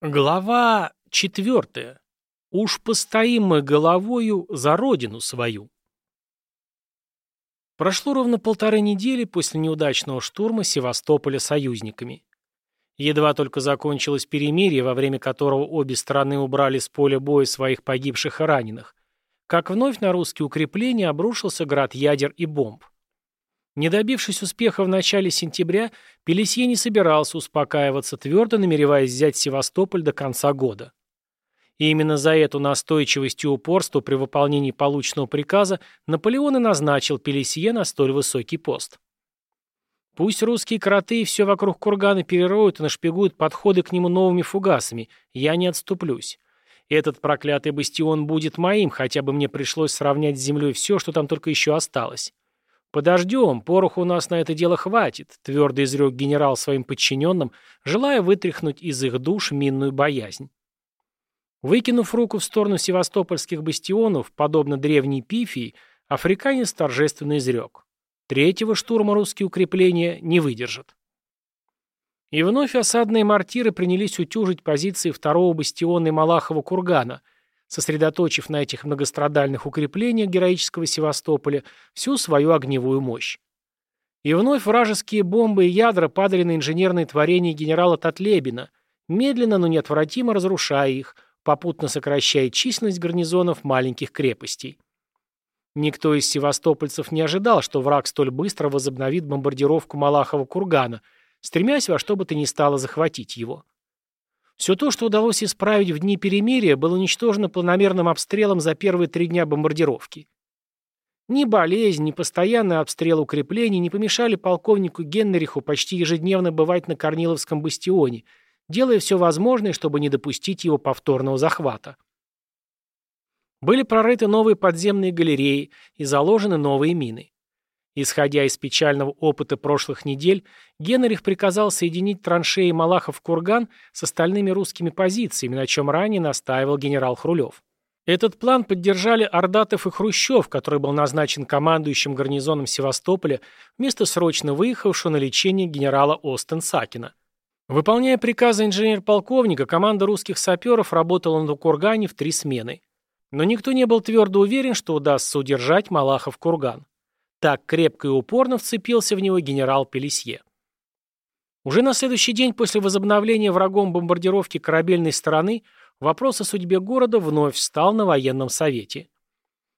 Глава четвертая. Уж постоим мы головою за родину свою. Прошло ровно полторы недели после неудачного штурма Севастополя союзниками. Едва только закончилось перемирие, во время которого обе стороны убрали с поля боя своих погибших и раненых, как вновь на русские укрепления обрушился град ядер и бомб. Не добившись успеха в начале сентября, Пелесье не собирался успокаиваться, твердо намереваясь взять Севастополь до конца года. И именно за эту настойчивость и упорство при выполнении полученного приказа Наполеон и назначил Пелесье на столь высокий пост. Пусть русские кроты все вокруг кургана перероют и нашпигуют подходы к нему новыми фугасами, я не отступлюсь. Этот проклятый бастион будет моим, хотя бы мне пришлось сравнять с землей все, что там только еще осталось. «Подождем, пороху у нас на это дело хватит», — твердо изрек генерал своим подчиненным, желая вытряхнуть из их душ минную боязнь. Выкинув руку в сторону севастопольских бастионов, подобно древней пифии, африканец торжественно изрек. Третьего штурма русские укрепления не выдержат. И вновь осадные мортиры принялись утюжить позиции второго бастиона и Малахова кургана — сосредоточив на этих многострадальных укреплениях героического Севастополя всю свою огневую мощь. И вновь вражеские бомбы и ядра падали на инженерные творения генерала Татлебина, медленно, но неотвратимо разрушая их, попутно сокращая численность гарнизонов маленьких крепостей. Никто из севастопольцев не ожидал, что враг столь быстро возобновит бомбардировку Малахова кургана, стремясь во что бы то ни стало захватить его. Все то, что удалось исправить в дни перемирия, было уничтожено планомерным обстрелом за первые три дня бомбардировки. Ни болезнь, ни постоянный обстрел укреплений не помешали полковнику Генриху почти ежедневно бывать на Корниловском бастионе, делая все возможное, чтобы не допустить его повторного захвата. Были прорыты новые подземные галереи и заложены новые мины. Исходя из печального опыта прошлых недель, Генрих приказал соединить траншеи Малахов-Курган с остальными русскими позициями, на чем ранее настаивал генерал Хрулев. Этот план поддержали Ордатов и Хрущев, который был назначен командующим гарнизоном Севастополя вместо срочно выехавшего на лечение генерала Остен Сакина. Выполняя приказы инженер-полковника, команда русских саперов работала на Кургане в три смены. Но никто не был твердо уверен, что удастся удержать Малахов-Курган. Так крепко и упорно вцепился в него генерал Пелесье. Уже на следующий день после возобновления врагом бомбардировки корабельной стороны вопрос о судьбе города вновь встал на военном совете.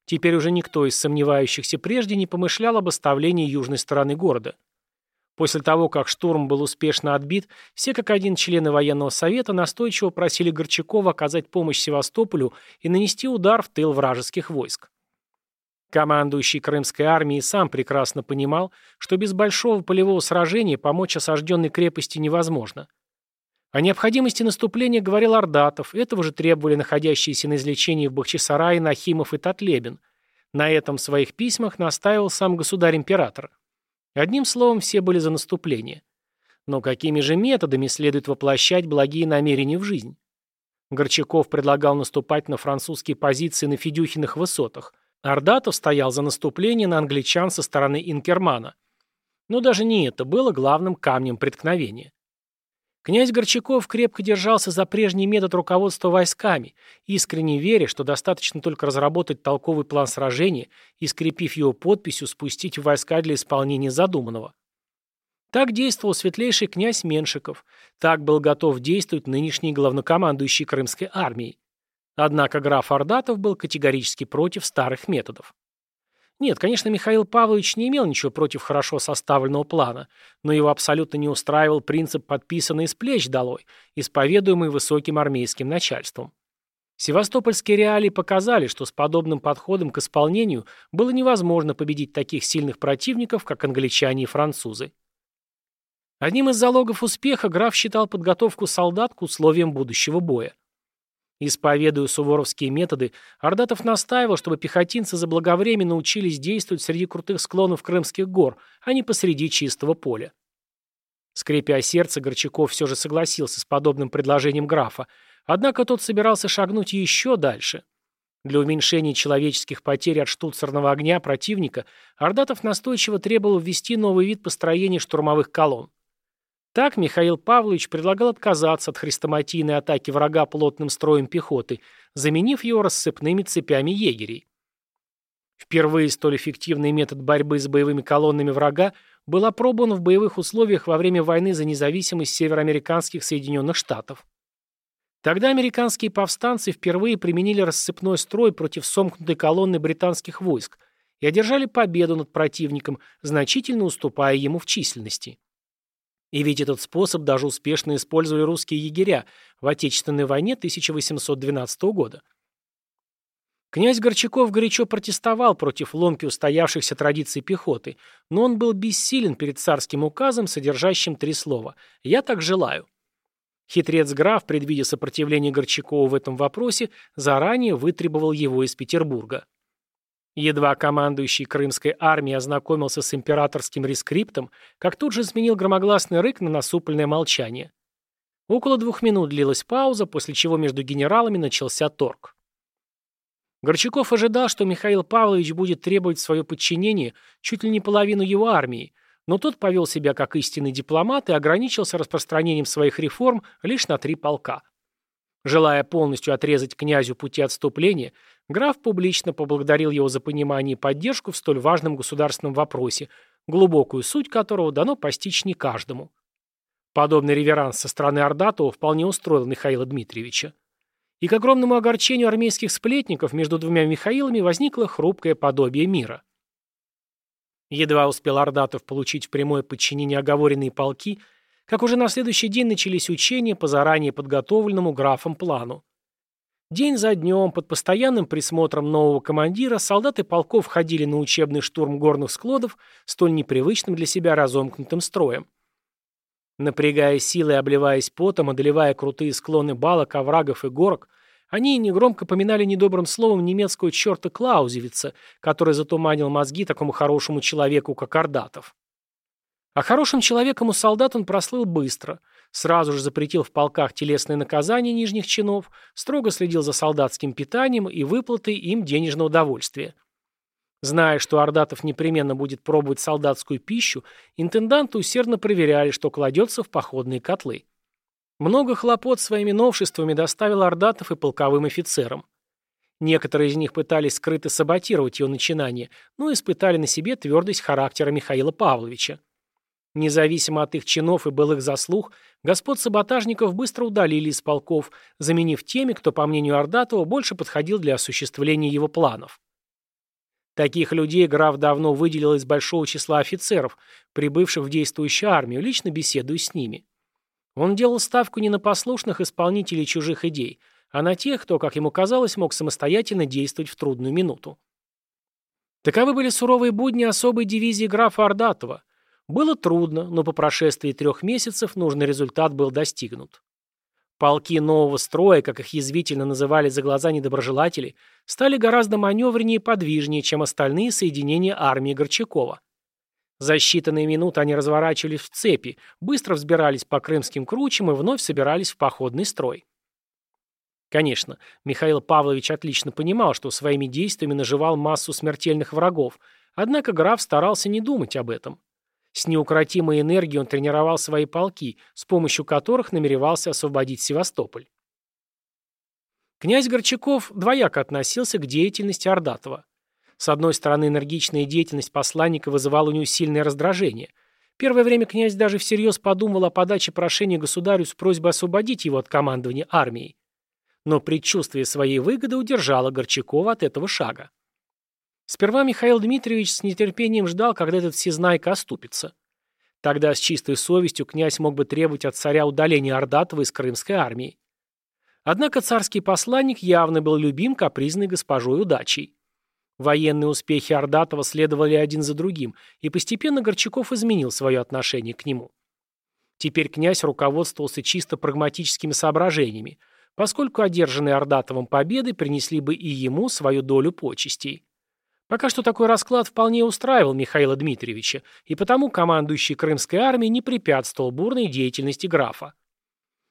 Теперь уже никто из сомневающихся прежде не помышлял об оставлении южной стороны города. После того, как штурм был успешно отбит, все как один члены военного совета настойчиво просили Горчакова оказать помощь Севастополю и нанести удар в тыл вражеских войск. Командующий Крымской армией сам прекрасно понимал, что без большого полевого сражения помочь осажденной крепости невозможно. О необходимости наступления говорил Ордатов, этого же требовали находящиеся на излечении в Бахчисарае Нахимов и Татлебин. На этом в своих письмах настаивал сам государь-император. Одним словом, все были за наступление. Но какими же методами следует воплощать благие намерения в жизнь? Горчаков предлагал наступать на французские позиции на Федюхиных высотах, Ордатов стоял за наступление на англичан со стороны Инкермана. Но даже не это было главным камнем преткновения. Князь Горчаков крепко держался за прежний метод руководства войсками, искренне веря, что достаточно только разработать толковый план сражения и, скрепив его подписью, спустить в войска для исполнения задуманного. Так действовал светлейший князь Меншиков, так был готов действовать нынешний главнокомандующий Крымской армией. Однако граф Ордатов был категорически против старых методов. Нет, конечно, Михаил Павлович не имел ничего против хорошо составленного плана, но его абсолютно не устраивал принцип подписанный с плеч долой, исповедуемый высоким армейским начальством. Севастопольские реалии показали, что с подобным подходом к исполнению было невозможно победить таких сильных противников, как англичане и французы. Одним из залогов успеха граф считал подготовку солдат к условиям будущего боя. Исповедуя суворовские методы, Ордатов настаивал, чтобы пехотинцы заблаговременно учились действовать среди крутых склонов Крымских гор, а не посреди чистого поля. Скрипя сердце, Горчаков все же согласился с подобным предложением графа, однако тот собирался шагнуть еще дальше. Для уменьшения человеческих потерь от штуцерного огня противника Ордатов настойчиво требовал ввести новый вид построения штурмовых колонн. Так Михаил Павлович предлагал отказаться от хрестоматийной атаки врага плотным строем пехоты, заменив его рассыпными цепями егерей. Впервые столь эффективный метод борьбы с боевыми колоннами врага был опробован в боевых условиях во время войны за независимость североамериканских Соединенных Штатов. Тогда американские повстанцы впервые применили рассыпной строй против сомкнутой колонны британских войск и одержали победу над противником, значительно уступая ему в численности. И ведь этот способ даже успешно использовали русские егеря в Отечественной войне 1812 года. Князь Горчаков горячо протестовал против ломки устоявшихся традиций пехоты, но он был бессилен перед царским указом, содержащим три слова «Я так желаю». Хитрец-граф, предвидя сопротивление Горчакова в этом вопросе, заранее вытребовал его из Петербурга. Едва командующий Крымской армией ознакомился с императорским рескриптом, как тут же сменил громогласный рык на насупленное молчание. Около двух минут длилась пауза, после чего между генералами начался торг. Горчаков ожидал, что Михаил Павлович будет требовать свое подчинение чуть ли не половину его армии, но тот повел себя как истинный дипломат и ограничился распространением своих реформ лишь на три полка. Желая полностью отрезать князю пути отступления, граф публично поблагодарил его за понимание и поддержку в столь важном государственном вопросе, глубокую суть которого дано постичь не каждому. Подобный реверанс со стороны Ордатова вполне устроил Михаила Дмитриевича. И к огромному огорчению армейских сплетников между двумя Михаилами возникло хрупкое подобие мира. Едва успел Ордатов получить в прямое подчинение оговоренные полки, как уже на следующий день начались учения по заранее подготовленному графом плану. День за днем, под постоянным присмотром нового командира, солдаты полков ходили на учебный штурм горных складов столь непривычным для себя разомкнутым строем. Напрягая силы и обливаясь потом, одолевая крутые склоны балок, оврагов и горок, они негромко поминали недобрым словом немецкого черта Клаузевица, который затуманил мозги такому хорошему человеку, как Ордатов. А хорошим человеком у солдат он прослыл быстро. Сразу же запретил в полках телесные наказания нижних чинов, строго следил за солдатским питанием и выплатой им денежного удовольствия. Зная, что Ордатов непременно будет пробовать солдатскую пищу, интенданты усердно проверяли, что кладется в походные котлы. Много хлопот своими новшествами доставил Ордатов и полковым офицерам. Некоторые из них пытались скрыто саботировать его начинание, но испытали на себе твердость характера Михаила Павловича. Независимо от их чинов и былых заслуг, господ саботажников быстро удалили из полков, заменив теми, кто, по мнению Ордатова, больше подходил для осуществления его планов. Таких людей граф давно выделил из большого числа офицеров, прибывших в действующую армию, лично беседуя с ними. Он делал ставку не на послушных исполнителей чужих идей, а на тех, кто, как ему казалось, мог самостоятельно действовать в трудную минуту. Таковы были суровые будни особой дивизии графа Ордатова. Было трудно, но по прошествии трех месяцев нужный результат был достигнут. Полки нового строя, как их язвительно называли за глаза недоброжелатели, стали гораздо маневреннее и подвижнее, чем остальные соединения армии Горчакова. За считанные минуты они разворачивались в цепи, быстро взбирались по крымским кручам и вновь собирались в походный строй. Конечно, Михаил Павлович отлично понимал, что своими действиями наживал массу смертельных врагов, однако граф старался не думать об этом. С неукротимой энергией он тренировал свои полки, с помощью которых намеревался освободить Севастополь. Князь Горчаков двояко относился к деятельности Ордатова. С одной стороны, энергичная деятельность посланника вызывала у него сильное раздражение. Первое время князь даже всерьез подумал о подаче прошения государю с просьбой освободить его от командования армией. Но предчувствие своей выгоды удержало Горчакова от этого шага. Сперва Михаил Дмитриевич с нетерпением ждал, когда этот всезнайка оступится. Тогда с чистой совестью князь мог бы требовать от царя удаления Ордатова из крымской армии. Однако царский посланник явно был любим капризной госпожой удачей. Военные успехи Ордатова следовали один за другим, и постепенно Горчаков изменил свое отношение к нему. Теперь князь руководствовался чисто прагматическими соображениями, поскольку одержанные Ордатовым победы принесли бы и ему свою долю почестей. Пока что такой расклад вполне устраивал Михаила Дмитриевича, и потому командующий Крымской армией не препятствовал бурной деятельности графа.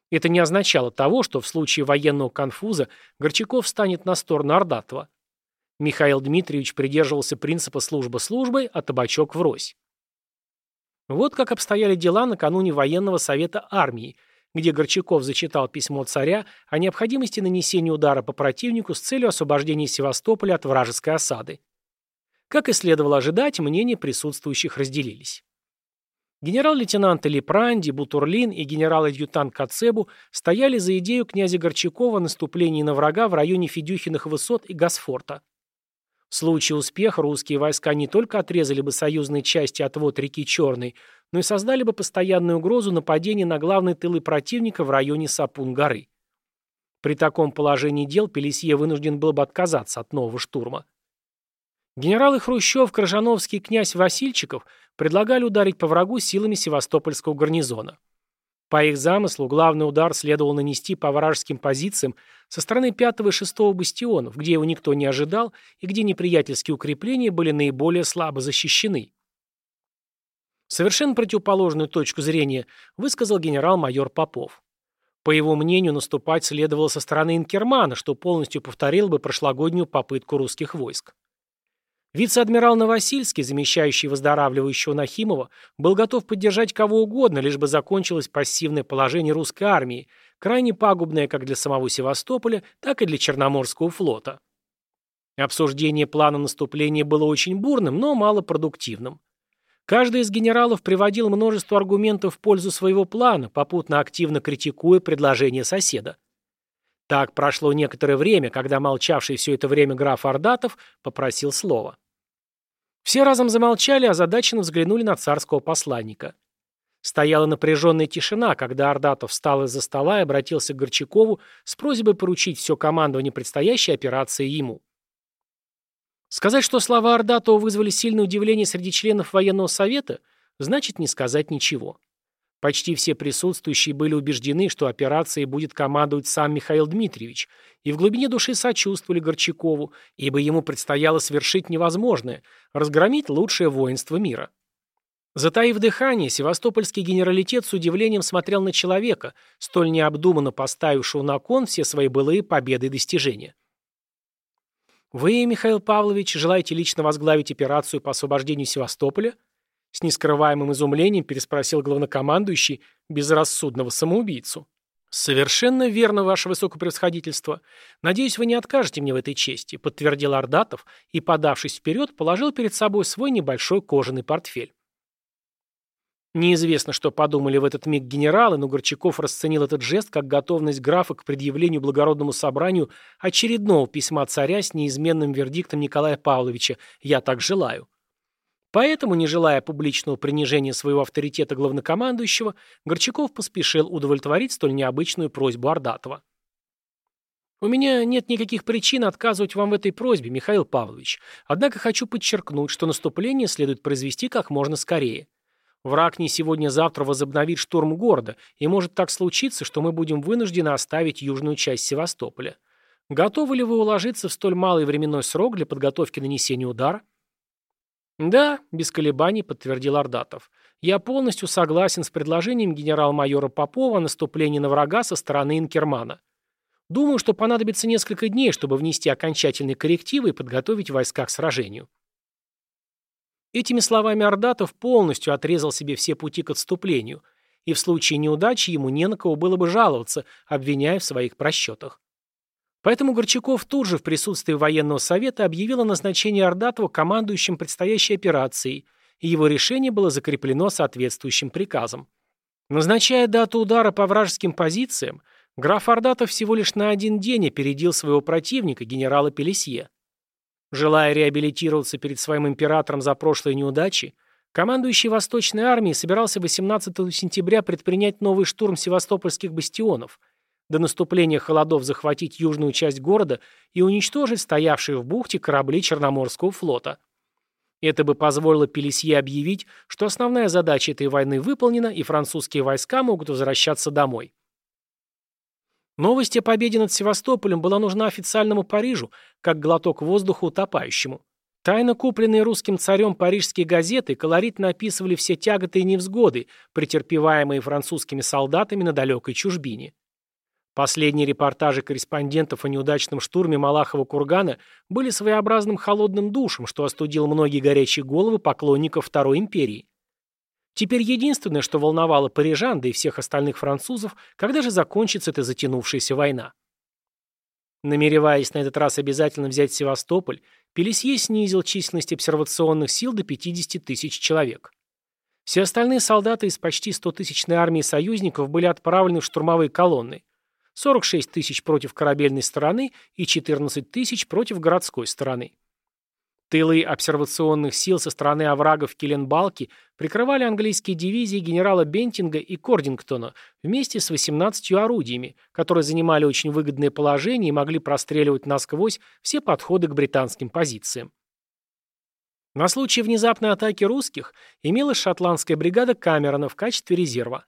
Это не означало того, что в случае военного конфуза Горчаков станет на сторону Ордатова. Михаил Дмитриевич придерживался принципа служба службой, а табачок врозь. Вот как обстояли дела накануне военного совета армии, где Горчаков зачитал письмо царя о необходимости нанесения удара по противнику с целью освобождения Севастополя от вражеской осады. Как и следовало ожидать, мнения присутствующих разделились. Генерал-лейтенанты Лепранди, Бутурлин и генерал-адъютант Кацебу стояли за идею князя Горчакова о наступлении на врага в районе Федюхиных высот и Гасфорта. В случае успеха русские войска не только отрезали бы союзные части от вод реки Черной, но и создали бы постоянную угрозу нападения на главные тылы противника в районе Сапун-горы. При таком положении дел Пелесье вынужден был бы отказаться от нового штурма. Генералы Хрущев, Крыжановский и князь Васильчиков предлагали ударить по врагу силами Севастопольского гарнизона. По их замыслу, главный удар следовало нанести по вражеским позициям со стороны 5 и 6 бастионов, где его никто не ожидал и где неприятельские укрепления были наиболее слабо защищены. Совершенно противоположную точку зрения высказал генерал-майор Попов. По его мнению, наступать следовало со стороны Инкермана, что полностью повторил бы прошлогоднюю попытку русских войск. Вице-адмирал Новосильский, замещающий выздоравливающего Нахимова, был готов поддержать кого угодно, лишь бы закончилось пассивное положение русской армии, крайне пагубное как для самого Севастополя, так и для Черноморского флота. Обсуждение плана наступления было очень бурным, но малопродуктивным. Каждый из генералов приводил множество аргументов в пользу своего плана, попутно активно критикуя предложение соседа. Так прошло некоторое время, когда молчавший все это время граф Ордатов попросил слова. Все разом замолчали, а озадаченно взглянули на царского посланника. Стояла напряженная тишина, когда Ордатов встал из-за стола и обратился к Горчакову с просьбой поручить все командование предстоящей операции ему. Сказать, что слова Ордатова вызвали сильное удивление среди членов военного совета, значит не сказать ничего. Почти все присутствующие были убеждены, что операцией будет командовать сам Михаил Дмитриевич, и в глубине души сочувствовали Горчакову, ибо ему предстояло совершить невозможное – разгромить лучшее воинство мира. Затаив дыхание, севастопольский генералитет с удивлением смотрел на человека, столь необдуманно поставившего на кон все свои былые победы и достижения. «Вы, Михаил Павлович, желаете лично возглавить операцию по освобождению Севастополя?» С нескрываемым изумлением переспросил главнокомандующий безрассудного самоубийцу. «Совершенно верно, ваше высокопревосходительство. Надеюсь, вы не откажете мне в этой чести», подтвердил Ордатов и, подавшись вперед, положил перед собой свой небольшой кожаный портфель. Неизвестно, что подумали в этот миг генералы, но Горчаков расценил этот жест как готовность графа к предъявлению благородному собранию очередного письма царя с неизменным вердиктом Николая Павловича «Я так желаю». Поэтому, не желая публичного принижения своего авторитета главнокомандующего, Горчаков поспешил удовлетворить столь необычную просьбу Ордатова. «У меня нет никаких причин отказывать вам в этой просьбе, Михаил Павлович. Однако хочу подчеркнуть, что наступление следует произвести как можно скорее. Враг не сегодня-завтра возобновит штурм города, и может так случиться, что мы будем вынуждены оставить южную часть Севастополя. Готовы ли вы уложиться в столь малый временной срок для подготовки нанесения удара?» «Да», — без колебаний подтвердил Ордатов. «Я полностью согласен с предложением генерал-майора Попова о наступлении на врага со стороны Инкермана. Думаю, что понадобится несколько дней, чтобы внести окончательные коррективы и подготовить войска к сражению». Этими словами Ордатов полностью отрезал себе все пути к отступлению, и в случае неудачи ему не на кого было бы жаловаться, обвиняя в своих просчетах. Поэтому Горчаков тут же в присутствии военного совета объявил о назначении Ордатова командующим предстоящей операцией, и его решение было закреплено соответствующим приказом. Назначая дату удара по вражеским позициям, граф Ордатов всего лишь на один день опередил своего противника, генерала Пелесье. Желая реабилитироваться перед своим императором за прошлые неудачи, командующий Восточной армией собирался 18 сентября предпринять новый штурм севастопольских бастионов – до наступления холодов захватить южную часть города и уничтожить стоявшие в бухте корабли Черноморского флота. Это бы позволило Пелесье объявить, что основная задача этой войны выполнена и французские войска могут возвращаться домой. Новость о победе над Севастополем была нужна официальному Парижу, как глоток воздуха утопающему. Тайно купленные русским царем парижские газеты колоритно описывали все тяготы и невзгоды, претерпеваемые французскими солдатами на далекой чужбине. Последние репортажи корреспондентов о неудачном штурме Малахова кургана были своеобразным холодным душем, что остудил многие горячие головы поклонников Второй империи. Теперь единственное, что волновало парижан, да и всех остальных французов, когда же закончится эта затянувшаяся война. Намереваясь на этот раз обязательно взять Севастополь, Пелесье снизил численность обсервационных сил до 50 тысяч человек. Все остальные солдаты из почти 100-тысячной армии союзников были отправлены в штурмовые колонны. 46 тысяч против корабельной стороны и 14 тысяч против городской стороны. Тылы обсервационных сил со стороны оврагов Киленбалки прикрывали английские дивизии генерала Бентинга и Кордингтона вместе с 18 орудиями, которые занимали очень выгодное положение и могли простреливать насквозь все подходы к британским позициям. На случай внезапной атаки русских имелась шотландская бригада Камерона в качестве резерва.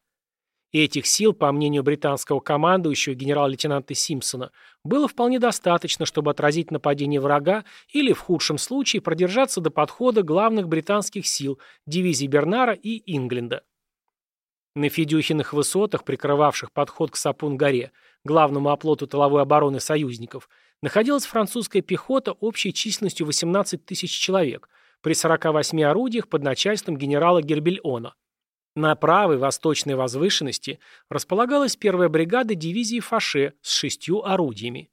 И этих сил, по мнению британского командующего генерал-лейтенанта Симпсона, было вполне достаточно, чтобы отразить нападение врага или, в худшем случае, продержаться до подхода главных британских сил, дивизий Бернара и Ингленда. На Федюхиных высотах, прикрывавших подход к Сапун-горе, главному оплоту тыловой обороны союзников, находилась французская пехота общей численностью 18 тысяч человек при 48 орудиях под начальством генерала Гербельона. На правой восточной возвышенности располагалась первая бригада дивизии Фаше с шестью орудиями.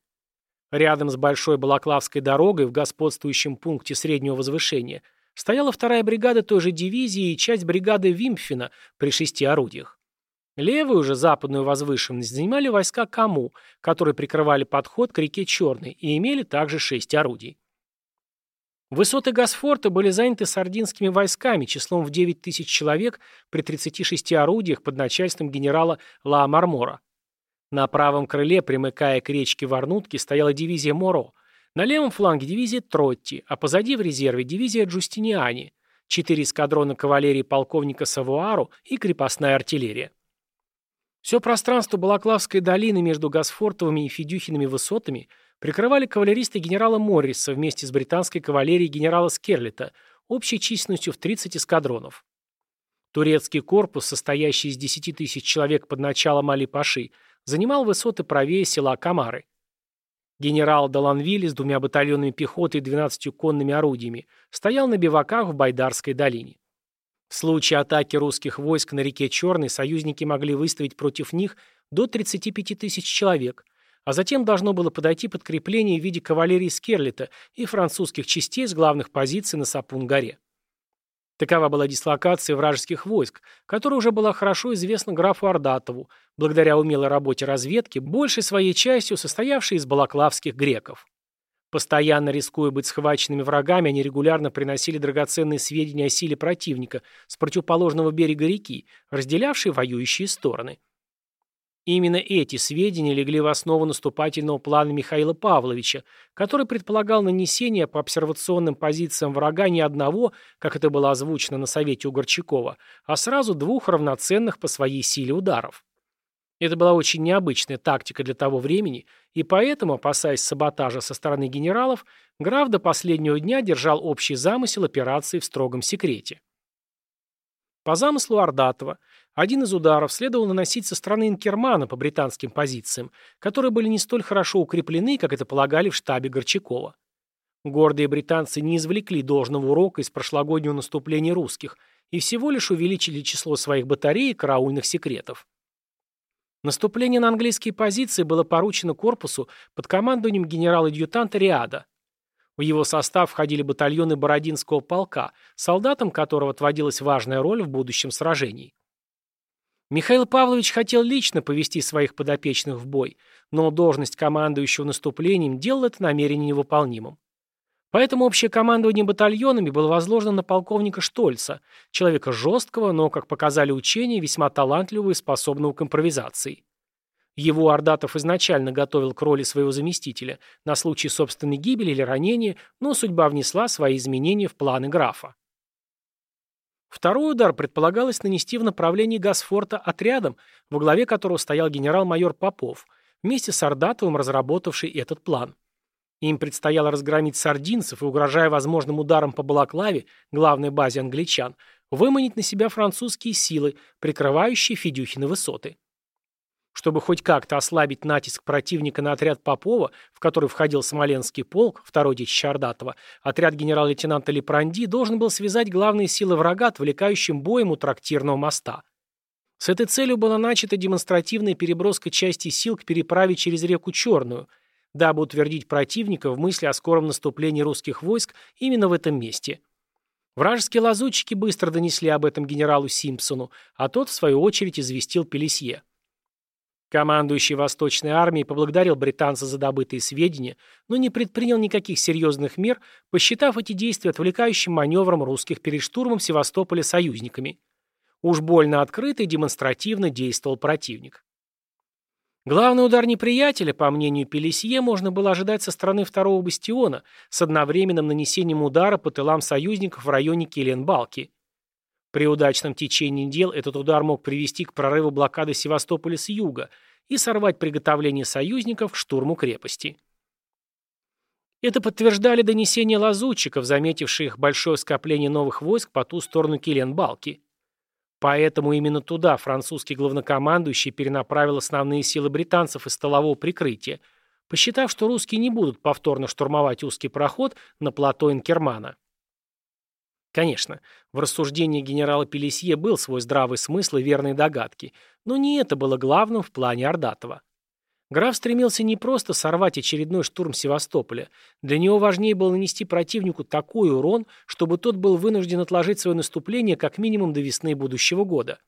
Рядом с Большой Балаклавской дорогой в господствующем пункте среднего возвышения стояла вторая бригада той же дивизии и часть бригады Вимпфена при шести орудиях. Левую же западную возвышенность занимали войска Каму, которые прикрывали подход к реке Черной и имели также шесть орудий. Высоты Гасфорта были заняты сардинскими войсками числом в 9 тысяч человек при 36 орудиях под начальством генерала Ла Мармора. На правом крыле, примыкая к речке Варнутки, стояла дивизия Моро, на левом фланге дивизия Тротти, а позади в резерве дивизия Джустиниани, четыре эскадрона кавалерии полковника Савуару и крепостная артиллерия. Все пространство Балаклавской долины между Гасфортовыми и Федюхиными высотами – прикрывали кавалеристы генерала Морриса вместе с британской кавалерией генерала Скерлета общей численностью в 30 эскадронов. Турецкий корпус, состоящий из 10 тысяч человек под началом Али-Паши, занимал высоты правее села Камары. Генерал Даланвилли с двумя батальонами пехоты и 12 конными орудиями стоял на биваках в Байдарской долине. В случае атаки русских войск на реке Черной союзники могли выставить против них до 35 тысяч человек – а затем должно было подойти подкрепление в виде кавалерии Скерлета и французских частей с главных позиций на Сапун-горе. Такова была дислокация вражеских войск, которая уже была хорошо известна графу Ордатову, благодаря умелой работе разведки, большей своей частью состоявшей из балаклавских греков. Постоянно рискуя быть схваченными врагами, они регулярно приносили драгоценные сведения о силе противника с противоположного берега реки, разделявшей воюющие стороны. Именно эти сведения легли в основу наступательного плана Михаила Павловича, который предполагал нанесение по обсервационным позициям врага не одного, как это было озвучено на совете у Горчакова, а сразу двух равноценных по своей силе ударов. Это была очень необычная тактика для того времени, и поэтому, опасаясь саботажа со стороны генералов, граф до последнего дня держал общий замысел операции в строгом секрете. По замыслу Ордатова, один из ударов следовало наносить со стороны Инкермана по британским позициям, которые были не столь хорошо укреплены, как это полагали в штабе Горчакова. Гордые британцы не извлекли должного урока из прошлогоднего наступления русских и всего лишь увеличили число своих батарей и караульных секретов. Наступление на английские позиции было поручено корпусу под командованием генерала-адъютанта Риада. В его состав входили батальоны Бородинского полка, солдатам которого отводилась важная роль в будущем сражении. Михаил Павлович хотел лично повести своих подопечных в бой, но должность командующего наступлением делала это намерение невыполнимым. Поэтому общее командование батальонами было возложено на полковника Штольца, человека жесткого, но, как показали учения, весьма талантливого и способного к импровизации. Его Ордатов изначально готовил к роли своего заместителя на случай собственной гибели или ранения, но судьба внесла свои изменения в планы графа. Второй удар предполагалось нанести в направлении Гасфорта отрядом, во главе которого стоял генерал-майор Попов, вместе с Ордатовым разработавший этот план. Им предстояло разгромить сардинцев и, угрожая возможным ударом по Балаклаве, главной базе англичан, выманить на себя французские силы, прикрывающие Федюхины высоты. Чтобы хоть как-то ослабить натиск противника на отряд Попова, в который входил Смоленский полк, второй детище Ордатова, отряд генерал-лейтенанта Лепранди должен был связать главные силы врага отвлекающим боем у трактирного моста. С этой целью была начата демонстративная переброска части сил к переправе через реку Черную, дабы утвердить противника в мысли о скором наступлении русских войск именно в этом месте. Вражеские лазутчики быстро донесли об этом генералу Симпсону, а тот, в свою очередь, известил Пелесье. Командующий Восточной армией поблагодарил британца за добытые сведения, но не предпринял никаких серьезных мер, посчитав эти действия отвлекающим маневром русских перед штурмом Севастополя союзниками. Уж больно открыто и демонстративно действовал противник. Главный удар неприятеля, по мнению Пелесье, можно было ожидать со стороны второго бастиона с одновременным нанесением удара по тылам союзников в районе Киленбалки. При удачном течении дел этот удар мог привести к прорыву блокады Севастополя с юга и сорвать приготовление союзников к штурму крепости. Это подтверждали донесения лазутчиков, заметивших большое скопление новых войск по ту сторону Киленбалки. Поэтому именно туда французский главнокомандующий перенаправил основные силы британцев из столового прикрытия, посчитав, что русские не будут повторно штурмовать узкий проход на плато Инкермана. Конечно, в рассуждении генерала Пелесье был свой здравый смысл и верные догадки, но не это было главным в плане Ордатова. Граф стремился не просто сорвать очередной штурм Севастополя. Для него важнее было нанести противнику такой урон, чтобы тот был вынужден отложить свое наступление как минимум до весны будущего года.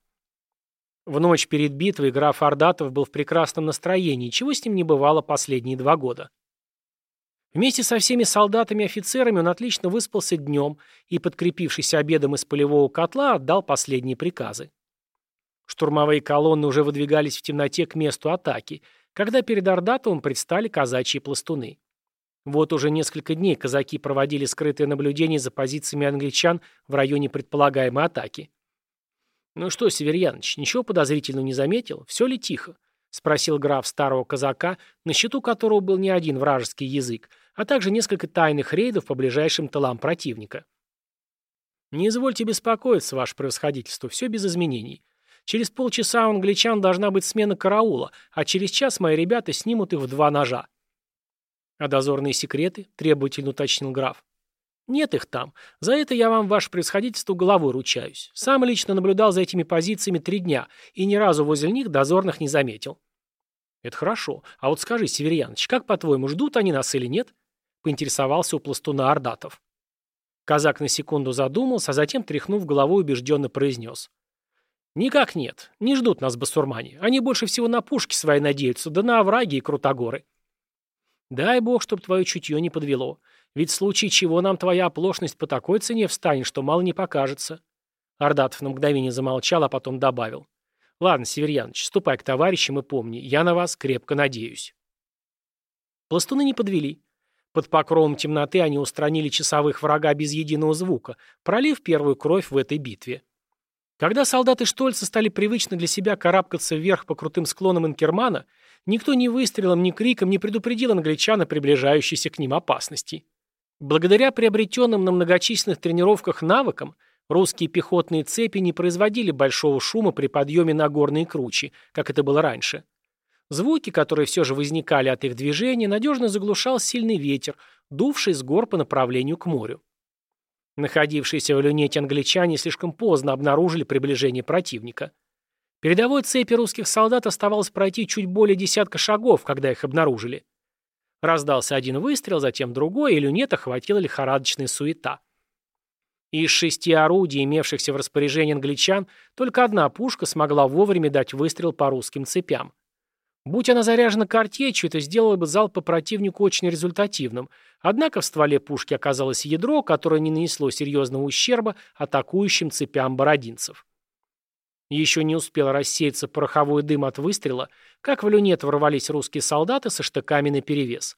В ночь перед битвой граф Ордатов был в прекрасном настроении, чего с ним не бывало последние два года. Вместе со всеми солдатами и офицерами он отлично выспался днем и, подкрепившись обедом из полевого котла, отдал последние приказы. Штурмовые колонны уже выдвигались в темноте к месту атаки, когда перед Ордатовым предстали казачьи пластуны. Вот уже несколько дней казаки проводили скрытое наблюдение за позициями англичан в районе предполагаемой атаки. «Ну что, Северьяныч, ничего подозрительного не заметил? Все ли тихо?» — спросил граф старого казака, на счету которого был не один вражеский язык, а также несколько тайных рейдов по ближайшим тылам противника. «Не извольте беспокоиться, ваше превосходительство, все без изменений. Через полчаса у англичан должна быть смена караула, а через час мои ребята снимут их в два ножа». «А дозорные секреты?» — требовательно уточнил граф. «Нет их там. За это я вам, ваше превосходительство, головой ручаюсь. Сам лично наблюдал за этими позициями три дня и ни разу возле них дозорных не заметил». «Это хорошо. А вот скажи, Северьяныч, как, по-твоему, ждут они нас или нет?» — поинтересовался у пластуна Ордатов. Казак на секунду задумался, а затем, тряхнув головой, убежденно произнес. «Никак нет. Не ждут нас басурмане. Они больше всего на пушки свои надеются, да на овраги и крутогоры». «Дай бог, чтоб твое чутье не подвело. Ведь в случае чего нам твоя оплошность по такой цене встанет, что мало не покажется. Ордатов на мгновение замолчал, а потом добавил. Ладно, Северьяныч, ступай к товарищам и помни, я на вас крепко надеюсь. Пластуны не подвели. Под покровом темноты они устранили часовых врага без единого звука, пролив первую кровь в этой битве. Когда солдаты Штольца стали привычно для себя карабкаться вверх по крутым склонам Инкермана, никто ни выстрелом, ни криком не предупредил англичан о приближающейся к ним опасности. Благодаря приобретенным на многочисленных тренировках навыкам, русские пехотные цепи не производили большого шума при подъеме на горные кручи, как это было раньше. Звуки, которые все же возникали от их движения, надежно заглушал сильный ветер, дувший с гор по направлению к морю. Находившиеся в люнете англичане слишком поздно обнаружили приближение противника. Передовой цепи русских солдат оставалось пройти чуть более десятка шагов, когда их обнаружили. Раздался один выстрел, затем другой, и люнет охватила лихорадочная суета. Из шести орудий, имевшихся в распоряжении англичан, только одна пушка смогла вовремя дать выстрел по русским цепям. Будь она заряжена картечью, это сделало бы залп по противнику очень результативным, однако в стволе пушки оказалось ядро, которое не нанесло серьезного ущерба атакующим цепям бородинцев. Еще не успел рассеяться пороховой дым от выстрела, как в люнет ворвались русские солдаты со штыками наперевес.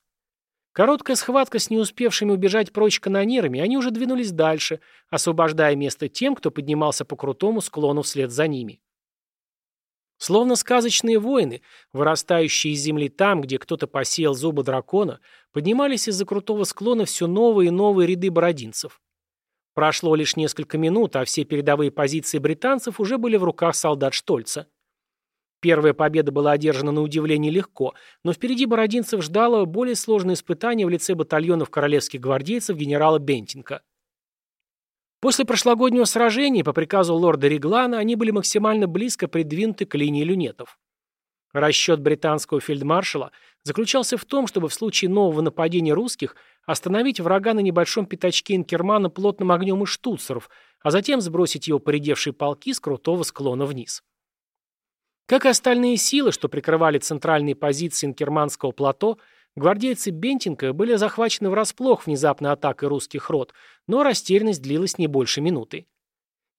Короткая схватка с не успевшими убежать прочь канонирами, они уже двинулись дальше, освобождая место тем, кто поднимался по крутому склону вслед за ними. Словно сказочные воины, вырастающие из земли там, где кто-то посеял зубы дракона, поднимались из-за крутого склона все новые и новые ряды бородинцев. Прошло лишь несколько минут, а все передовые позиции британцев уже были в руках солдат Штольца. Первая победа была одержана на удивление легко, но впереди бородинцев ждало более сложное испытание в лице батальонов королевских гвардейцев генерала Бентинка. После прошлогоднего сражения по приказу лорда Реглана они были максимально близко придвинуты к линии люнетов. Расчет британского фельдмаршала заключался в том, чтобы в случае нового нападения русских остановить врага на небольшом пятачке Инкермана плотным огнем из штуцеров, а затем сбросить его поредевшие полки с крутого склона вниз. Как и остальные силы, что прикрывали центральные позиции Инкерманского плато, гвардейцы Бентинга были захвачены врасплох внезапной атакой русских рот, но растерянность длилась не больше минуты.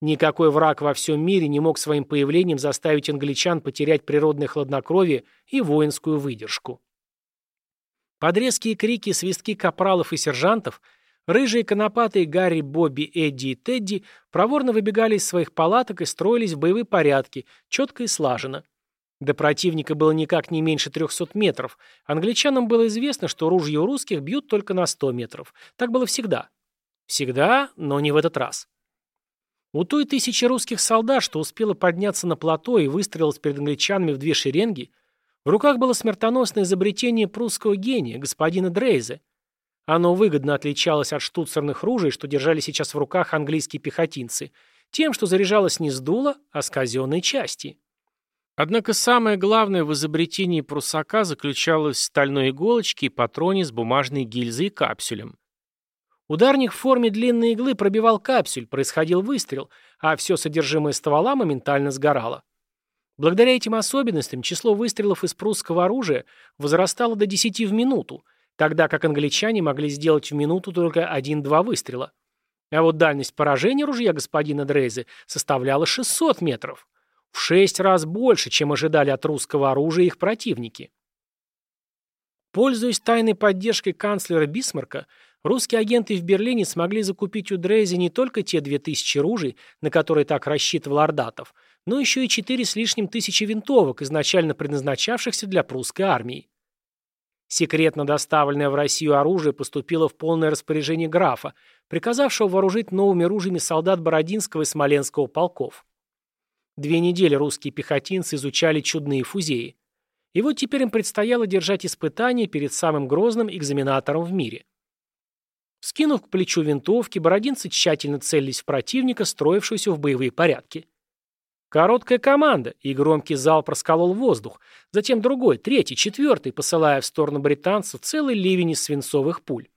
Никакой враг во всем мире не мог своим появлением заставить англичан потерять природное хладнокровие и воинскую выдержку. Под резкие крики свистки капралов и сержантов рыжие конопатые Гарри, Бобби, Эдди и Тедди проворно выбегали из своих палаток и строились в боевые порядки, четко и слаженно. До противника было никак не меньше 300 метров. Англичанам было известно, что ружья у русских бьют только на 100 метров. Так было всегда. Всегда, но не в этот раз. У той тысячи русских солдат, что успела подняться на плато и выстрелилась перед англичанами в две шеренги, в руках было смертоносное изобретение прусского гения, господина Дрейзе. Оно выгодно отличалось от штуцерных ружей, что держали сейчас в руках английские пехотинцы, тем, что заряжалось не с дула, а с казенной части. Однако самое главное в изобретении прусака заключалось в стальной иголочке и патроне с бумажной гильзой и капсюлем. Ударник в форме длинной иглы пробивал капсюль, происходил выстрел, а все содержимое ствола моментально сгорало. Благодаря этим особенностям число выстрелов из прусского оружия возрастало до 10 в минуту, тогда как англичане могли сделать в минуту только 1-2 выстрела. А вот дальность поражения ружья господина Дрейзе составляла 600 метров. В 6 раз больше, чем ожидали от русского оружия их противники. Пользуясь тайной поддержкой канцлера Бисмарка, Русские агенты в Берлине смогли закупить у Дрейзи не только те две тысячи ружей, на которые так рассчитывал Ордатов, но еще и четыре с лишним тысячи винтовок, изначально предназначавшихся для прусской армии. Секретно доставленное в Россию оружие поступило в полное распоряжение графа, приказавшего вооружить новыми ружьями солдат Бородинского и Смоленского полков. Две недели русские пехотинцы изучали чудные фузеи. И вот теперь им предстояло держать испытания перед самым грозным экзаменатором в мире. Скинув к плечу винтовки, бородинцы тщательно целились в противника, строившегося в боевые порядки. Короткая команда, и громкий залп расколол воздух. Затем другой, третий, четвертый, посылая в сторону британцев целый ливень из свинцовых пуль.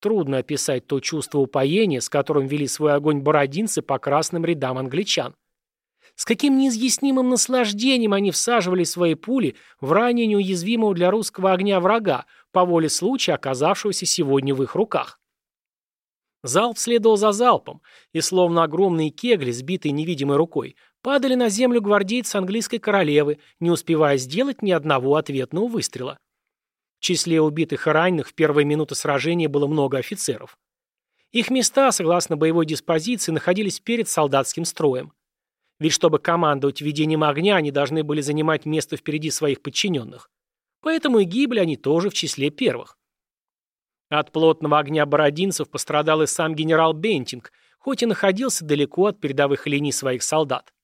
Трудно описать то чувство упоения, с которым вели свой огонь бородинцы по красным рядам англичан. С каким неизъяснимым наслаждением они всаживали свои пули в ранее неуязвимого для русского огня врага, по воле случая оказавшегося сегодня в их руках. Залп следовал за залпом, и словно огромные кегли, сбитые невидимой рукой, падали на землю гвардейцы английской королевы, не успевая сделать ни одного ответного выстрела. В числе убитых и раненых в первые минуты сражения было много офицеров. Их места, согласно боевой диспозиции, находились перед солдатским строем. Ведь чтобы командовать ведением огня, они должны были занимать место впереди своих подчиненных. Поэтому и гибли они тоже в числе первых. От плотного огня бородинцев пострадал и сам генерал Бентинг, хоть и находился далеко от передовых линий своих солдат.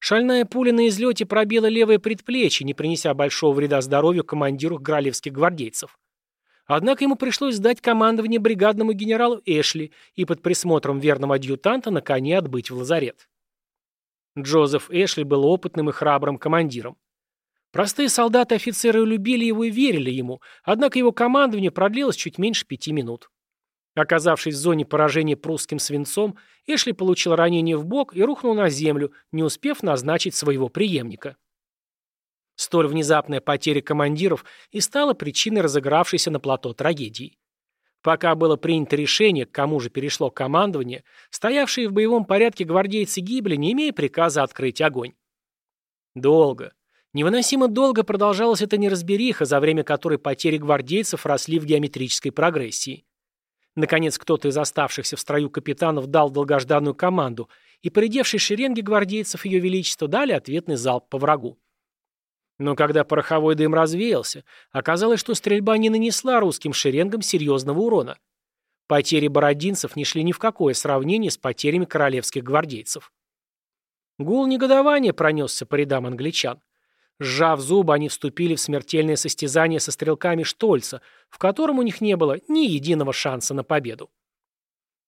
Шальная пуля на излете пробила левое предплечье, не принеся большого вреда здоровью командиру гралевских гвардейцев. Однако ему пришлось сдать командование бригадному генералу Эшли и под присмотром верного адъютанта на коне отбыть в лазарет. Джозеф Эшли был опытным и храбрым командиром. Простые солдаты и офицеры любили его и верили ему, однако его командование продлилось чуть меньше пяти минут. Оказавшись в зоне поражения прусским свинцом, Эшли получил ранение в бок и рухнул на землю, не успев назначить своего преемника. Столь внезапная потеря командиров и стала причиной разыгравшейся на плато трагедии. Пока было принято решение, к кому же перешло командование, стоявшие в боевом порядке гвардейцы гибли, не имея приказа открыть огонь. Долго, невыносимо долго продолжалась эта неразбериха, за время которой потери гвардейцев росли в геометрической прогрессии. Наконец, кто-то из оставшихся в строю капитанов дал долгожданную команду, и поредевшей шеренги гвардейцев Ее Величества дали ответный залп по врагу. Но когда пороховой дым развеялся, оказалось, что стрельба не нанесла русским шеренгам серьезного урона. Потери бородинцев не шли ни в какое сравнение с потерями королевских гвардейцев. Гул негодования пронесся по рядам англичан. Сжав зубы, они вступили в смертельное состязание со стрелками Штольца, в котором у них не было ни единого шанса на победу.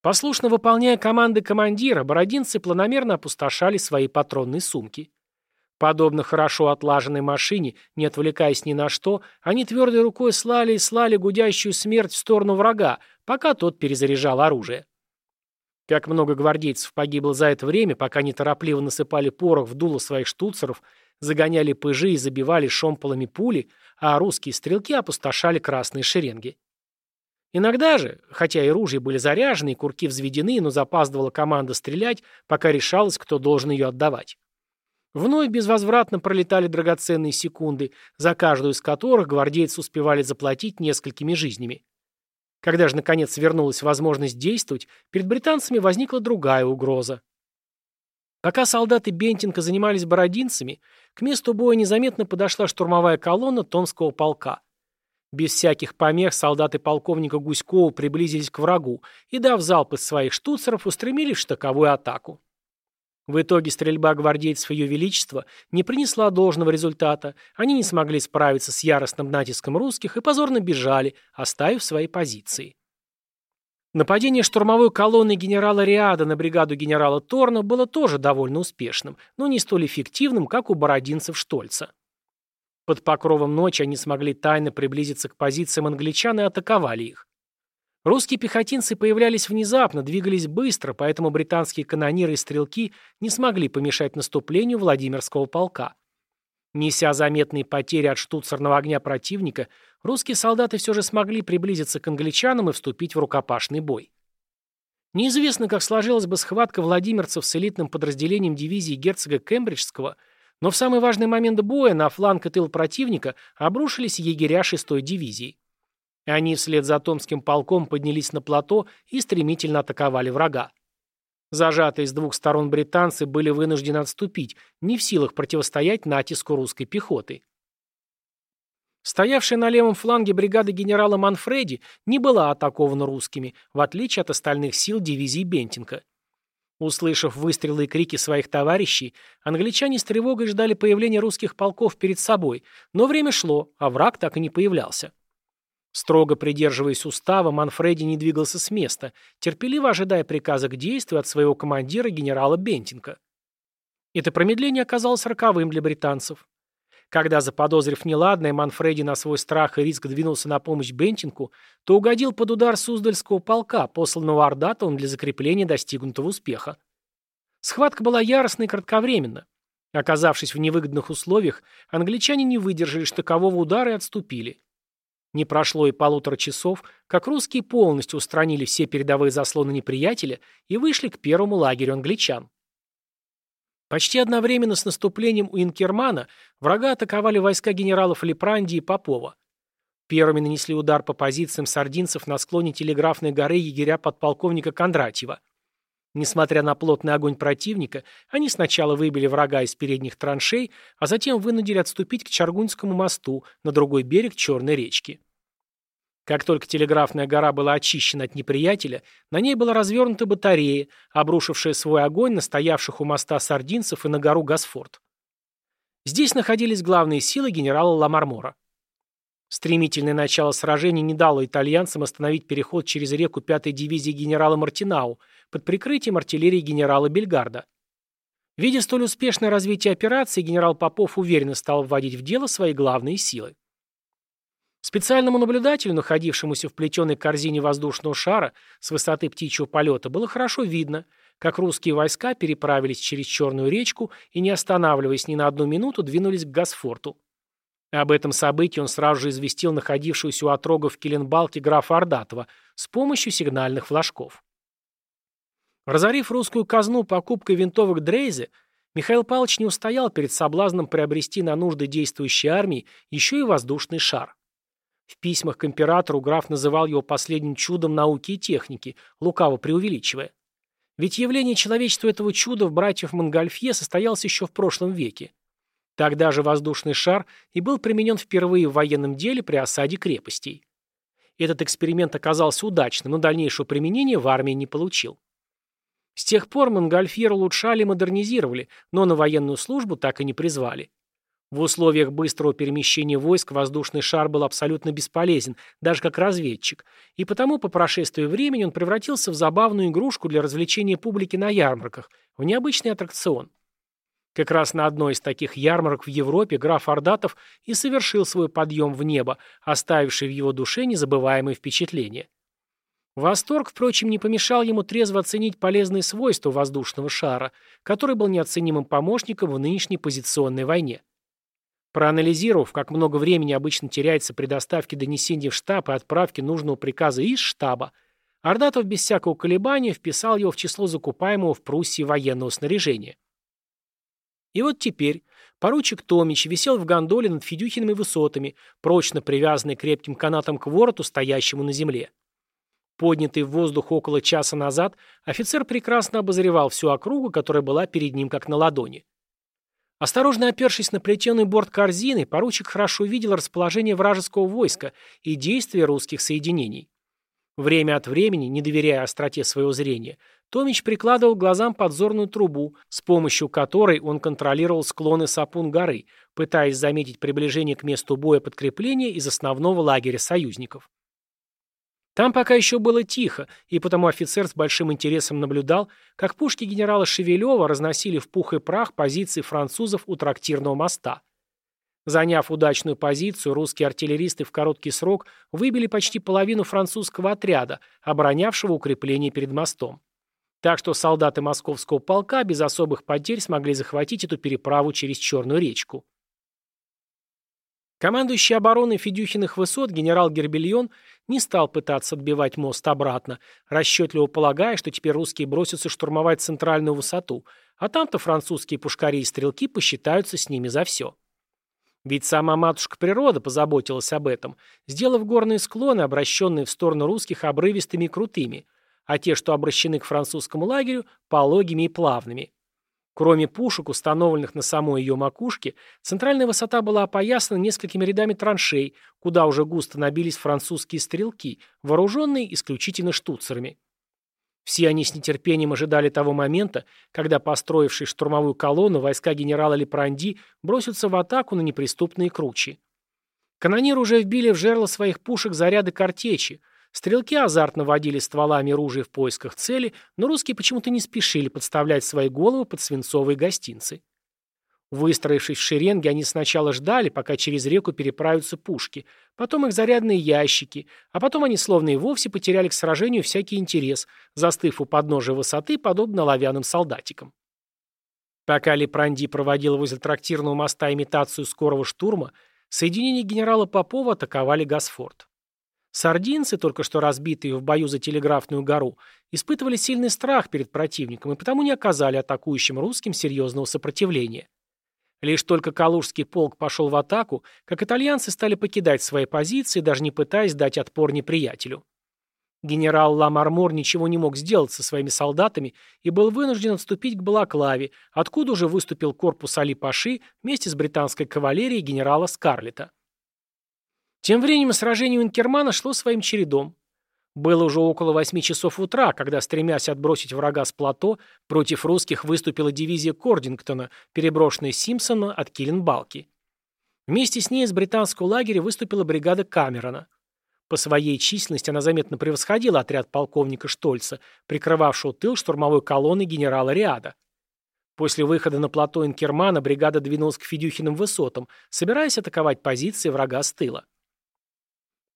Послушно выполняя команды командира, бородинцы планомерно опустошали свои патронные сумки. Подобно хорошо отлаженной машине, не отвлекаясь ни на что, они твердой рукой слали и слали гудящую смерть в сторону врага, пока тот перезаряжал оружие. Как много гвардейцев погибло за это время, пока неторопливо насыпали порох в дуло своих штуцеров, загоняли пыжи и забивали шомполами пули, а русские стрелки опустошали красные шеренги. Иногда же, хотя и ружья были заряжены, и курки взведены, но запаздывала команда стрелять, пока решалось, кто должен ее отдавать. Вновь безвозвратно пролетали драгоценные секунды, за каждую из которых гвардейцы успевали заплатить несколькими жизнями. Когда же, наконец, вернулась возможность действовать, перед британцами возникла другая угроза. Пока солдаты Бентинка занимались бородинцами, к месту боя незаметно подошла штурмовая колонна Томского полка. Без всяких помех солдаты полковника Гуськова приблизились к врагу и, дав залп из своих штуцеров, устремились в штыковую атаку. В итоге стрельба гвардейцев Ее Величества не принесла должного результата, они не смогли справиться с яростным натиском русских и позорно бежали, оставив свои позиции. Нападение штурмовой колонны генерала Риада на бригаду генерала Торна было тоже довольно успешным, но не столь эффективным, как у бородинцев Штольца. Под покровом ночи они смогли тайно приблизиться к позициям англичан и атаковали их. Русские пехотинцы появлялись внезапно, двигались быстро, поэтому британские канониры и стрелки не смогли помешать наступлению Владимирского полка. Неся заметные потери от штуцерного огня противника, русские солдаты все же смогли приблизиться к англичанам и вступить в рукопашный бой. Неизвестно, как сложилась бы схватка владимирцев с элитным подразделением дивизии герцога Кембриджского, но в самый важный момент боя на фланг и тыл противника обрушились егеря 6-й дивизии. Они вслед за Томским полком поднялись на плато и стремительно атаковали врага. Зажатые с двух сторон британцы были вынуждены отступить, не в силах противостоять натиску русской пехоты. Стоявшая на левом фланге бригада генерала Манфреди не была атакована русскими, в отличие от остальных сил дивизии Бентинка. Услышав выстрелы и крики своих товарищей, англичане с тревогой ждали появления русских полков перед собой, но время шло, а враг так и не появлялся. Строго придерживаясь устава, Манфреди не двигался с места, терпеливо ожидая приказа к действию от своего командира генерала Бентинка. Это промедление оказалось роковым для британцев. Когда, заподозрив неладное, Манфреди на свой страх и риск двинулся на помощь Бентинку, то угодил под удар Суздальского полка, посланного Ордатовым для закрепления достигнутого успеха. Схватка была яростной и кратковременна. Оказавшись в невыгодных условиях, англичане не выдержали штыкового удара и отступили. Не прошло и полутора часов, как русские полностью устранили все передовые заслоны неприятеля и вышли к первому лагерю англичан. Почти одновременно с наступлением у Инкермана врага атаковали войска генералов Лепранди и Попова. Первыми нанесли удар по позициям сардинцев на склоне Телеграфной горы егеря подполковника Кондратьева. Несмотря на плотный огонь противника, они сначала выбили врага из передних траншей, а затем вынудили отступить к Чаргунскому мосту на другой берег Черной речки. Как только телеграфная гора была очищена от неприятеля, на ней была развернута батарея, обрушившая свой огонь на стоявших у моста сардинцев и на гору Гасфорд. Здесь находились главные силы генерала Ламармора. Стремительное начало сражения не дало итальянцам остановить переход через реку 5-й дивизии генерала Мартинау под прикрытием артиллерии генерала Бельгарда. Видя столь успешное развитие операции, генерал Попов уверенно стал вводить в дело свои главные силы. Специальному наблюдателю, находившемуся в плетеной корзине воздушного шара с высоты птичьего полета, было хорошо видно, как русские войска переправились через Черную речку и, не останавливаясь ни на одну минуту, двинулись к Гасфорту. Об этом событии он сразу же известил находившегося у отрогов в Келенбалке графа Ордатова с помощью сигнальных флажков. Разорив русскую казну покупкой винтовок Дрейзе, Михаил Павлович не устоял перед соблазном приобрести на нужды действующей армии еще и воздушный шар. В письмах к императору граф называл его последним чудом науки и техники, лукаво преувеличивая. Ведь явление человечества этого чуда в братьев Монгольфье состоялось еще в прошлом веке. Тогда же воздушный шар и был применен впервые в военном деле при осаде крепостей. Этот эксперимент оказался удачным, но дальнейшего применения в армии не получил. С тех пор Монгольфьер улучшали и модернизировали, но на военную службу так и не призвали. В условиях быстрого перемещения войск воздушный шар был абсолютно бесполезен, даже как разведчик, и потому по прошествии времени он превратился в забавную игрушку для развлечения публики на ярмарках, в необычный аттракцион. Как раз на одной из таких ярмарок в Европе граф Ордатов и совершил свой подъем в небо, оставивший в его душе незабываемые впечатления. Восторг, впрочем, не помешал ему трезво оценить полезные свойства воздушного шара, который был неоценимым помощником в нынешней позиционной войне. Проанализировав, как много времени обычно теряется при доставке донесений в штаб и отправке нужного приказа из штаба, Ордатов без всякого колебания вписал его в число закупаемого в Пруссии военного снаряжения. И вот теперь поручик Томич висел в гондоле над Федюхиными высотами, прочно привязанный крепким канатом к вороту, стоящему на земле. Поднятый в воздух около часа назад, офицер прекрасно обозревал всю округу, которая была перед ним как на ладони. Осторожно опершись на плетеный борт корзины, поручик хорошо видел расположение вражеского войска и действия русских соединений. Время от времени, не доверяя остроте своего зрения, Томич прикладывал глазам подзорную трубу, с помощью которой он контролировал склоны Сапун горы, пытаясь заметить приближение к месту боя подкрепления из основного лагеря союзников. Там пока еще было тихо, и потому офицер с большим интересом наблюдал, как пушки генерала Шевелева разносили в пух и прах позиции французов у трактирного моста. Заняв удачную позицию, русские артиллеристы в короткий срок выбили почти половину французского отряда, оборонявшего укрепление перед мостом. Так что солдаты московского полка без особых потерь смогли захватить эту переправу через Черную речку. Командующий обороной Федюхиных высот генерал Гербельон не стал пытаться отбивать мост обратно, расчетливо полагая, что теперь русские бросятся штурмовать центральную высоту, а там-то французские пушкари и стрелки посчитаются с ними за все. Ведь сама матушка природа позаботилась об этом, сделав горные склоны, обращенные в сторону русских обрывистыми и крутыми, а те, что обращены к французскому лагерю, пологими и плавными. Кроме пушек, установленных на самой ее макушке, центральная высота была опоясана несколькими рядами траншей, куда уже густо набились французские стрелки, вооруженные исключительно штуцерами. Все они с нетерпением ожидали того момента, когда, построившие штурмовую колонну, войска генерала Лепранди бросятся в атаку на неприступные кручи. Канониры уже вбили в жерло своих пушек заряды картечи, Стрелки азартно водили стволами ружей в поисках цели, но русские почему-то не спешили подставлять свои головы под свинцовые гостинцы. Выстроившись в шеренге, они сначала ждали, пока через реку переправятся пушки, потом их зарядные ящики, а потом они словно и вовсе потеряли к сражению всякий интерес, застыв у подножия высоты, подобно оловянным солдатикам. Пока Лепранди проводил возле трактирного моста имитацию скорого штурма, соединения генерала Попова атаковали Гасфорд. Сардинцы, только что разбитые в бою за Телеграфную гору, испытывали сильный страх перед противником и потому не оказали атакующим русским серьезного сопротивления. Лишь только Калужский полк пошел в атаку, как итальянцы стали покидать свои позиции, даже не пытаясь дать отпор неприятелю. Генерал Ламармор ничего не мог сделать со своими солдатами и был вынужден отступить к Балаклаве, откуда уже выступил корпус Али-Паши вместе с британской кавалерией генерала Скарлета. Тем временем сражение у Инкермана шло своим чередом. Было уже около восьми часов утра, когда, стремясь отбросить врага с плато, против русских выступила дивизия Кордингтона, переброшенная Симпсона от Киленбалки. Вместе с ней из британского лагеря выступила бригада Камерона. По своей численности она заметно превосходила отряд полковника Штольца, прикрывавшего тыл штурмовой колонны генерала Риада. После выхода на плато Инкермана бригада двинулась к Федюхиным высотам, собираясь атаковать позиции врага с тыла.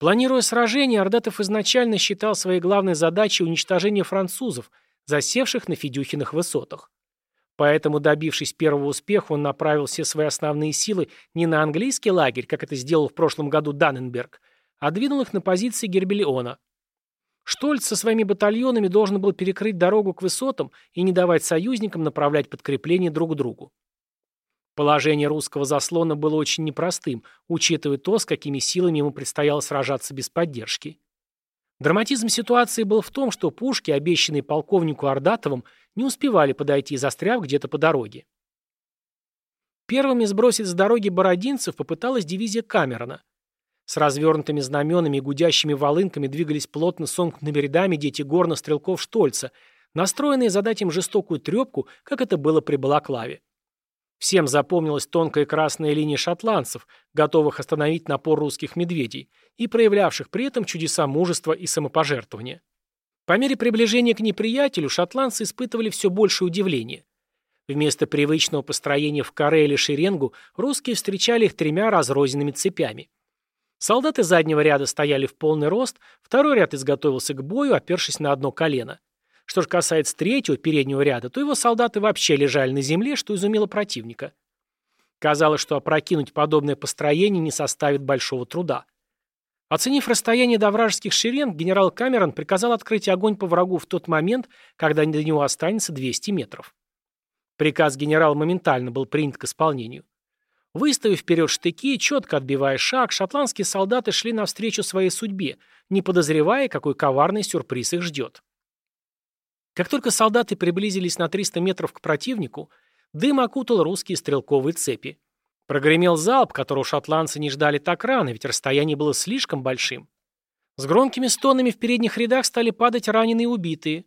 Планируя сражение, Ордатов изначально считал своей главной задачей уничтожение французов, засевших на Федюхиных высотах. Поэтому, добившись первого успеха, он направил все свои основные силы не на английский лагерь, как это сделал в прошлом году Данненберг, а двинул их на позиции Гербелиона. Штольц со своими батальонами должен был перекрыть дорогу к высотам и не давать союзникам направлять подкрепление друг к другу. Положение русского заслона было очень непростым, учитывая то, с какими силами ему предстояло сражаться без поддержки. Драматизм ситуации был в том, что пушки, обещанные полковнику Ордатовым, не успевали подойти, застряв где-то по дороге. Первыми сбросить с дороги бородинцев попыталась дивизия Камерона. С развернутыми знаменами и гудящими волынками двигались плотно сомкнутыми рядами дети горно-стрелков Штольца, настроенные задать им жестокую трепку, как это было при Балаклаве. Всем запомнилась тонкая красная линия шотландцев, готовых остановить напор русских медведей и проявлявших при этом чудеса мужества и самопожертвования. По мере приближения к неприятелю шотландцы испытывали все большее удивление. Вместо привычного построения в каре или шеренгу русские встречали их тремя разрозненными цепями. Солдаты заднего ряда стояли в полный рост, второй ряд изготовился к бою, опершись на одно колено. Что же касается третьего, переднего ряда, то его солдаты вообще лежали на земле, что изумило противника. Казалось, что опрокинуть подобное построение не составит большого труда. Оценив расстояние до вражеских шеренг, генерал Камерон приказал открыть огонь по врагу в тот момент, когда до него останется 200 метров. Приказ генерала моментально был принят к исполнению. Выставив вперед штыки, четко отбивая шаг, шотландские солдаты шли навстречу своей судьбе, не подозревая, какой коварный сюрприз их ждет. Как только солдаты приблизились на 300 метров к противнику, дым окутал русские стрелковые цепи. Прогремел залп, которого шотландцы не ждали так рано, ведь расстояние было слишком большим. С громкими стонами в передних рядах стали падать раненые и убитые.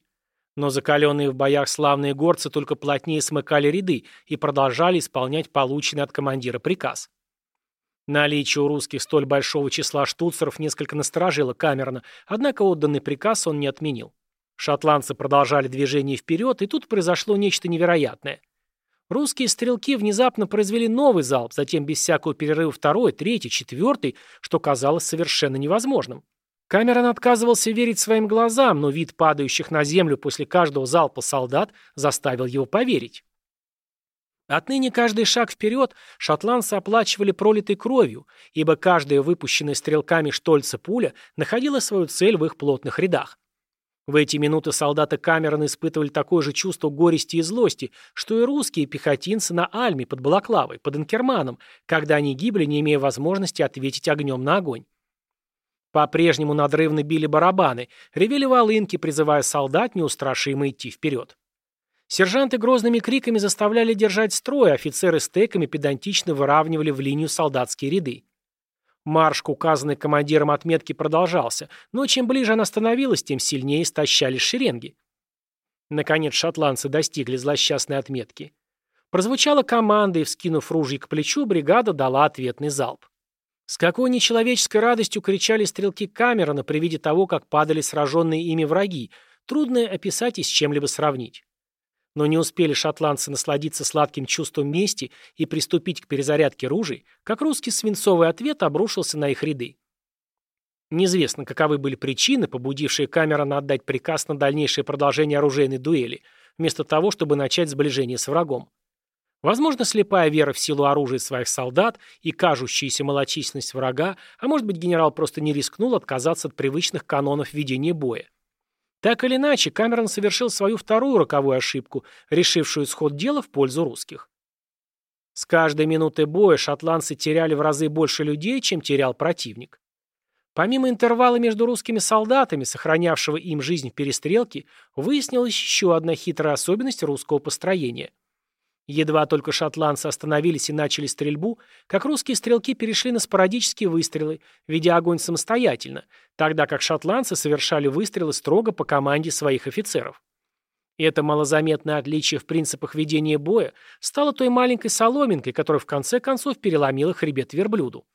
Но закаленные в боях славные горцы только плотнее смыкали ряды и продолжали исполнять полученный от командира приказ. Наличие у русских столь большого числа штуцеров несколько насторожило Камерона, однако отданный приказ он не отменил. Шотландцы продолжали движение вперед, и тут произошло нечто невероятное – Русские стрелки внезапно произвели новый залп, затем без всякого перерыва второй, третий, четвертый, что казалось совершенно невозможным. Камерон отказывался верить своим глазам, но вид падающих на землю после каждого залпа солдат заставил его поверить. Отныне каждый шаг вперед шотландцы оплачивали пролитой кровью, ибо каждая выпущенная стрелками штольца пуля находила свою цель в их плотных рядах. В эти минуты солдаты Камерона испытывали такое же чувство горести и злости, что и русские пехотинцы на Альме под Балаклавой, под Инкерманом, когда они гибли, не имея возможности ответить огнем на огонь. По-прежнему надрывно били барабаны, ревели волынки, призывая солдат неустрашимо идти вперед. Сержанты грозными криками заставляли держать строй, а офицеры стеками педантично выравнивали в линию солдатские ряды. Марш к указанной командиром отметке продолжался, но чем ближе она становилась, тем сильнее истощались шеренги. Наконец шотландцы достигли злосчастной отметки. Прозвучала команда, и, вскинув ружье к плечу, бригада дала ответный залп. С какой нечеловеческой радостью кричали стрелки Камерона при виде того, как падали сраженные ими враги, трудно описать и с чем-либо сравнить. Но не успели шотландцы насладиться сладким чувством мести и приступить к перезарядке ружей, как русский свинцовый ответ обрушился на их ряды. Неизвестно, каковы были причины, побудившие Камерона отдать приказ на дальнейшее продолжение оружейной дуэли, вместо того, чтобы начать сближение с врагом. Возможно, слепая вера в силу оружия своих солдат и кажущаяся малочисленность врага, а может быть, генерал просто не рискнул отказаться от привычных канонов ведения боя. Так или иначе, Камерон совершил свою вторую роковую ошибку, решившую исход дела в пользу русских. С каждой минутой боя шотландцы теряли в разы больше людей, чем терял противник. Помимо интервала между русскими солдатами, сохранявшего им жизнь в перестрелке, выяснилась еще одна хитрая особенность русского построения – Едва только шотландцы остановились и начали стрельбу, как русские стрелки перешли на спорадические выстрелы, ведя огонь самостоятельно, тогда как шотландцы совершали выстрелы строго по команде своих офицеров. Это малозаметное отличие в принципах ведения боя стало той маленькой соломинкой, которая в конце концов переломила хребет верблюду.